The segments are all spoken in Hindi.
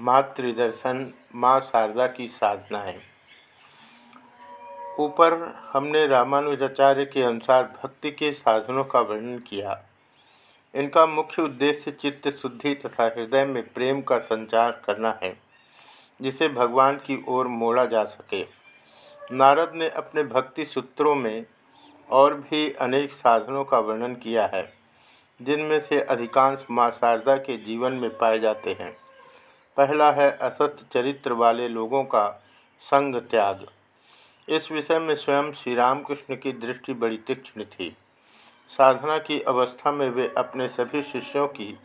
मातृदर्शन, माँ शारदा की साधनाएँ। ऊपर हमने रामानुजाचार्य के अनुसार भक्ति के साधनों का वर्णन किया। इनका मुख्य उद्देश्य चित्त, शुद्धि तथा हृदय में प्रेम का संचार करना है, जिसे भगवान की ओर मोड़ा जा सके। नारद ने अपने भक्ति सूत्रों में और भी अनेक साधनों का वर्णन किया है, जिनमें से अधिकांश माँ शारदा के जीवन में पाए जाते हैं। पहला है असत्य चरित्र वाले लोगों का संग त्याग। इस विषय में स्वयं श्री रामकृष्ण की दृष्टि बड़ी तीक्ष्ण थी। साधना की अवस्था में वे अपने सभी शिष्यों की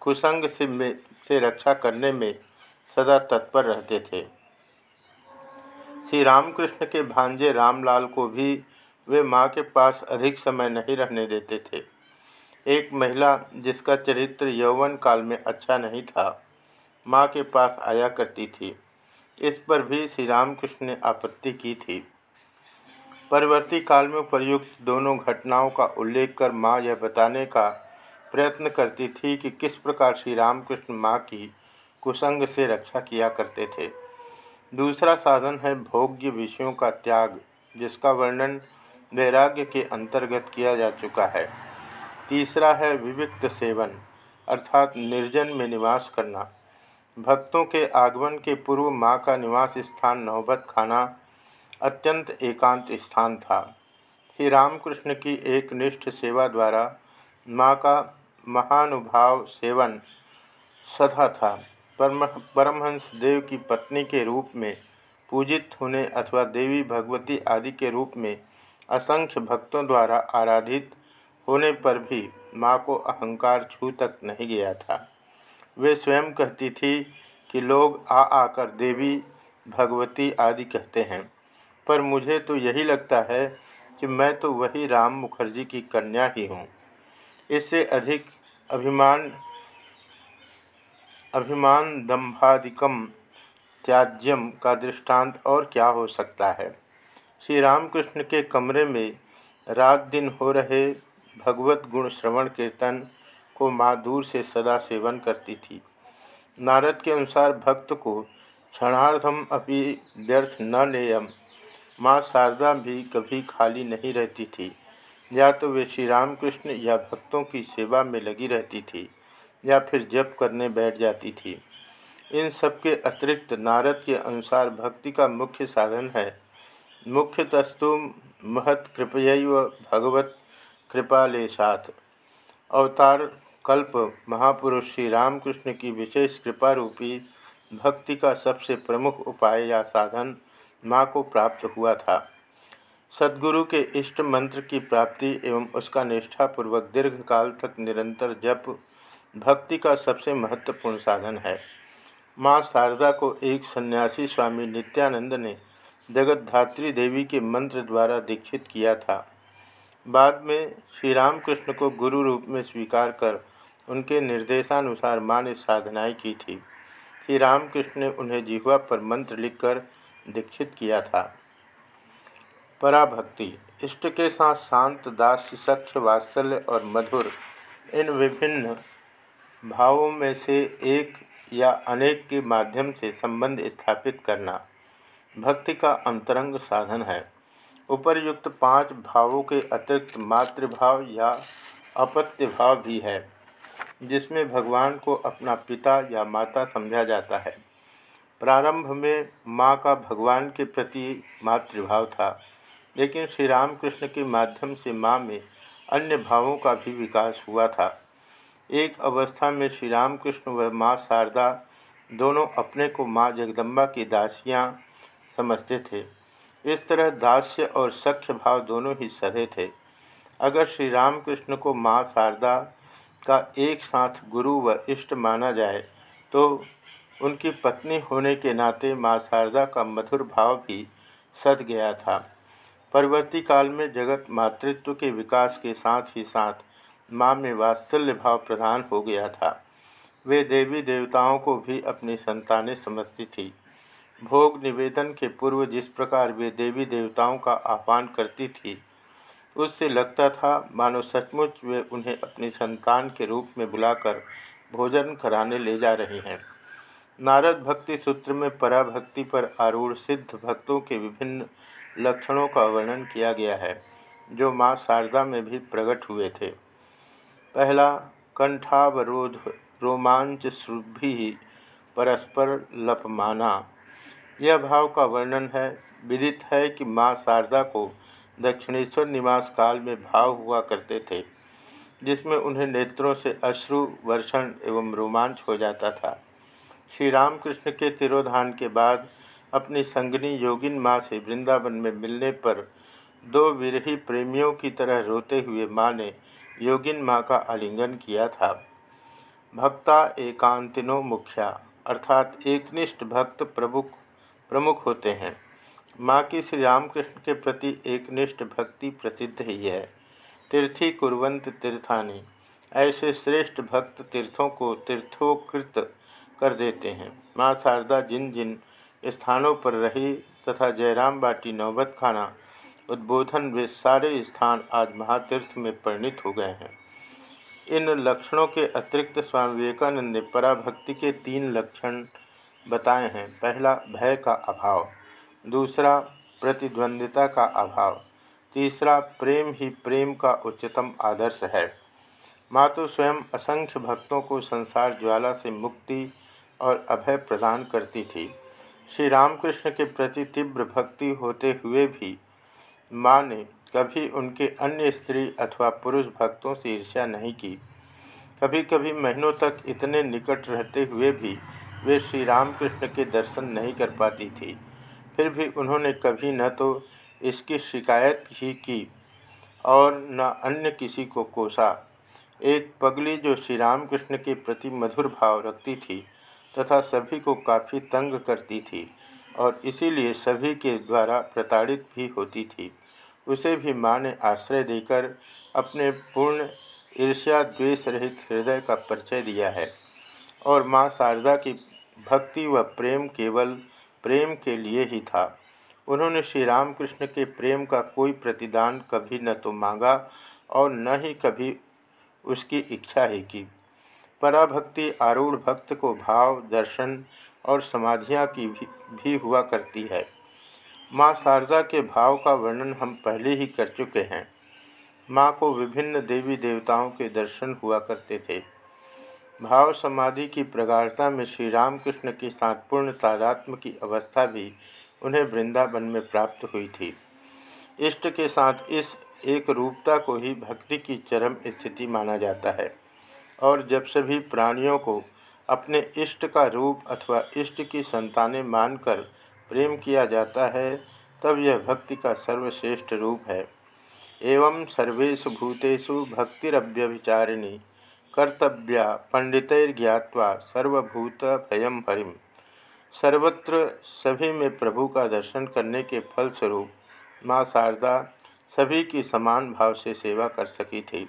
कुसंग से से रक्षा करने में सदा तत्पर रहते थे। श्री रामकृष्ण के भांजे रामलाल को भी वे माँ के पास अधिक समय नहीं रहने देते थे। एक महिला जिसका चरित्र यौवन काल में अच्छा नहीं था माँ के पास आया करती थी। इस पर भी श्री रामकृष्ण ने आपत्ति की थी। परवर्ती काल में प्रयुक्त दोनों घटनाओं का उल्लेख कर माँ यह बताने का प्रयत्न करती थी कि किस प्रकार श्री रामकृष्ण माँ की कुसंग से रक्षा किया करते थे। दूसरा साधन है भोग्य विषयों का त्याग, जिसका वर्णन वैराग्य के अंतर्गत किया जा चुका है। तीसरा है विविक्त सेवन, अर्थात निर्जन में निवास करना। भक्तों के आगमन के पूर्व माँ का निवास स्थान नौबत खाना अत्यंत एकांत स्थान था। श्री रामकृष्ण की एक निष्ठ सेवा द्वारा माँ का महानुभाव सेवन सदा था। परम, परमहंस देव की पत्नी के रूप में पूजित होने अथवा देवी भगवती आदि के रूप में असंख्य भक्तों द्वारा आराधित होने पर भी माँ को अहंकार छू तक नहीं गया था। वे स्वयं कहती थी कि लोग आ आकर देवी, भगवती आदि कहते हैं। पर मुझे तो यही लगता है कि मैं तो वही राम मुखर्जी की कन्या ही हूँ। इससे अधिक अभिमान अभिमान दम्भादिकम त्याज्यम का दृष्टांत और क्या हो सकता है? श्री रामकृष्ण के कमरे में रात दिन हो रहे भगवत गुण श्रवण कीर्तन को माँ दूर से सदा सेवन करती थी। नारद के अनुसार भक्त को क्षणार्धम अपनी व्यर्थ न लेयम। माँ शारदा भी कभी खाली नहीं रहती थी। या तो वे श्री रामकृष्ण या भक्तों की सेवा में लगी रहती थी, या फिर जप करने बैठ जाती थी। इन सब के अतिरिक्त नारद के अनुसार भक्ति का मुख्य साधन है। मुख्य तस्तु महत कृपय भगवत कृपालेशात। अवतार कल्प महापुरुष श्री रामकृष्ण की विशेष कृपा रूपी भक्ति का सबसे प्रमुख उपाय या साधन माँ को प्राप्त हुआ था। सदगुरु के इष्ट मंत्र की प्राप्ति एवं उसका निष्ठापूर्वक दीर्घ काल तक निरंतर जप भक्ति का सबसे महत्वपूर्ण साधन है। माँ शारदा को एक सन्यासी स्वामी नित्यानंद ने जगत धात्री देवी के मंत्र द्वारा दीक्षित किया था। बाद में श्री रामकृष्ण को गुरु रूप में स्वीकार कर उनके निर्देशानुसार माँ ने साधनाएँ की थी। श्री रामकृष्ण ने उन्हें जिह्वा पर मंत्र लिखकर दीक्षित किया था। पराभक्ति, इष्ट के साथ शांत, दास, सख्य, वात्सल्य और मधुर, इन विभिन्न भावों में से एक या अनेक के माध्यम से संबंध स्थापित करना भक्ति का अंतरंग साधन है। उपरयुक्त पाँच भावों के अतिरिक्त मातृभाव या अपत्य भाव भी है। जिसमें भगवान को अपना पिता या माता समझा जाता है। प्रारंभ में माँ का भगवान के प्रति मातृभाव था, लेकिन श्री रामकृष्ण के माध्यम से माँ में अन्य भावों का भी विकास हुआ था। एक अवस्था में श्री रामकृष्ण व माँ शारदा दोनों अपने को माँ जगदम्बा की दासियाँ समझते थे। इस तरह दास्य और सख्य भाव दोनों ही सधे थे। अगर श्री रामकृष्ण को माँ शारदा का एक साथ गुरु व इष्ट माना जाए तो उनकी पत्नी होने के नाते माँ शारदा का मधुर भाव भी सद गया था। परवर्ती काल में जगत मातृत्व के विकास के साथ ही साथ माँ में वात्सल्य भाव प्रधान हो गया था। वे देवी देवताओं को भी अपनी संतानें समझती थी। भोग निवेदन के पूर्व जिस प्रकार वे देवी देवताओं का आह्वान करती थी उससे लगता था, मानो सचमुच वे उन्हें अपनी संतान के रूप में बुलाकर भोजन कराने ले जा रहे हैं। नारद भक्ति सूत्र में पराभक्ति पर आरूढ़ सिद्ध भक्तों के विभिन्न लक्षणों का वर्णन किया गया है, जो माँ शारदा में भी प्रकट हुए थे। पहला, कंठावरोध रोमांच शुभि परस्पर लपमाना। यह भाव का वर्णन है, विदित है कि माँ शारदा को दक्षिणेश्वर निवास काल में भाव हुआ करते थे, जिसमें उन्हें नेत्रों से अश्रु, वर्षण एवं रोमांच हो जाता था। श्री रामकृष्ण के तिरोधान के बाद अपनी संगनी योगिन माँ से वृंदावन में मिलने पर दो विरही प्रेमियों की तरह रोते हुए माँ ने योगिन माँ का आलिंगन किया था। भक्ता एकांतिनो मुखिया, अर्थात एकनिष्ठ भक्त प्रमुख प्रमुख होते हैं। माँ की श्री रामकृष्ण के प्रति एकनिष्ठ भक्ति प्रसिद्ध ही है। तीर्थी कुरवंत तीर्थानी, ऐसे श्रेष्ठ भक्त तीर्थों को तीर्थोकृत कर देते हैं। माँ शारदा जिन जिन स्थानों पर रही तथा जयराम बाटी नौबत खाना, उद्बोधन वे सारे स्थान आज महातीर्थ में परिणित हो गए हैं। इन लक्षणों के अतिरिक्त स्वामी विवेकानंद ने पराभक्ति के तीन लक्षण बताए हैं। पहला, भय का अभाव। दूसरा, प्रतिद्वंदिता का अभाव। तीसरा, प्रेम ही प्रेम का उच्चतम आदर्श है। मातु स्वयं असंख्य भक्तों को संसार ज्वाला से मुक्ति और अभय प्रदान करती थी। श्री रामकृष्ण के प्रति तीव्र भक्ति होते हुए भी माँ ने कभी उनके अन्य स्त्री अथवा पुरुष भक्तों से ईर्ष्या नहीं की। कभी कभी महीनों तक इतने निकट रहते हुए भी वे श्री रामकृष्ण के दर्शन नहीं कर पाती थी। फिर भी उन्होंने कभी न तो इसकी शिकायत ही की और न अन्य किसी को कोसा। एक पगली जो श्री रामकृष्ण के प्रति मधुर भाव रखती थी तथा सभी को काफ़ी तंग करती थी और इसीलिए सभी के द्वारा प्रताड़ित भी होती थी, उसे भी माँ ने आश्रय देकर अपने पूर्ण ईर्ष्या द्वेष रहित हृदय का परिचय दिया है। और माँ शारदा की भक्ति व प्रेम केवल प्रेम के लिए ही था। उन्होंने श्री रामकृष्ण के प्रेम का कोई प्रतिदान कभी न तो मांगा और न ही कभी उसकी इच्छा ही की। पराभक्ति आरूढ़ भक्त को भाव दर्शन और समाधियाँ की भी, भी हुआ करती है। माँ शारदा के भाव का वर्णन हम पहले ही कर चुके हैं। माँ को विभिन्न देवी देवताओं के दर्शन हुआ करते थे। भाव समाधि की प्रगाढ़ता में श्री रामकृष्ण के साथ पूर्ण तादात्म की अवस्था भी उन्हें वृंदावन में प्राप्त हुई थी। इष्ट के साथ इस एक रूपता को ही भक्ति की चरम स्थिति माना जाता है। और जब सभी प्राणियों को अपने इष्ट का रूप अथवा इष्ट की संतानें मानकर प्रेम किया जाता है, तब यह भक्ति का सर्वश्रेष्ठ रूप है। एवं सर्वेशु भूतेषु भक्तिरव्यभिचारिणी कर्तव्या पंडितर्ज्ञावा सर्वभूत भयम हरिम सर्वत्र सभी में प्रभु का दर्शन करने के फलस्वरूप माँ शारदा सभी की समान भाव से सेवा कर सकी थी।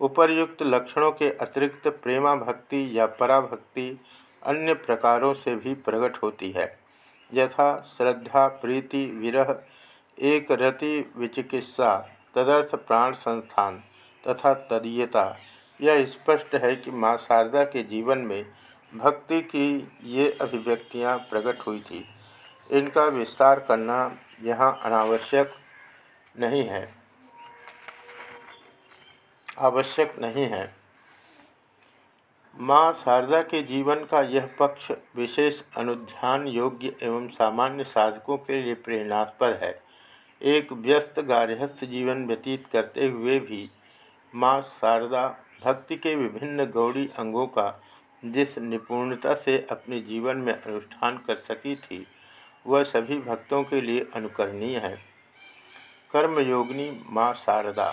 उपर्युक्त लक्षणों के अतिरिक्त प्रेमा भक्ति या पराभक्ति अन्य प्रकारों से भी प्रकट होती है। यथा श्रद्धा, प्रीति, विरह एक रति विचिकित्सा, तदर्थ प्राण संस्थान तथा तदीयता यह स्पष्ट है कि माँ शारदा के जीवन में भक्ति की ये अभिव्यक्तियाँ प्रकट हुई थी। इनका विस्तार करना यहाँ अनावश्यक नहीं है। आवश्यक नहीं है। माँ शारदा के जीवन का यह पक्ष विशेष अनुध्यान योग्य एवं सामान्य साधकों के लिए प्रेरणास्पद है। एक व्यस्त गार्हस्थ जीवन व्यतीत करते हुए भी माँ शारदा भक्ति के विभिन्न गौड़ी अंगों का, जिस निपुणता से अपने जीवन में अनुष्ठान कर सकी थी, वह सभी भक्तों के लिए अनुकरणीय है। कर्मयोगिनी माँ शारदा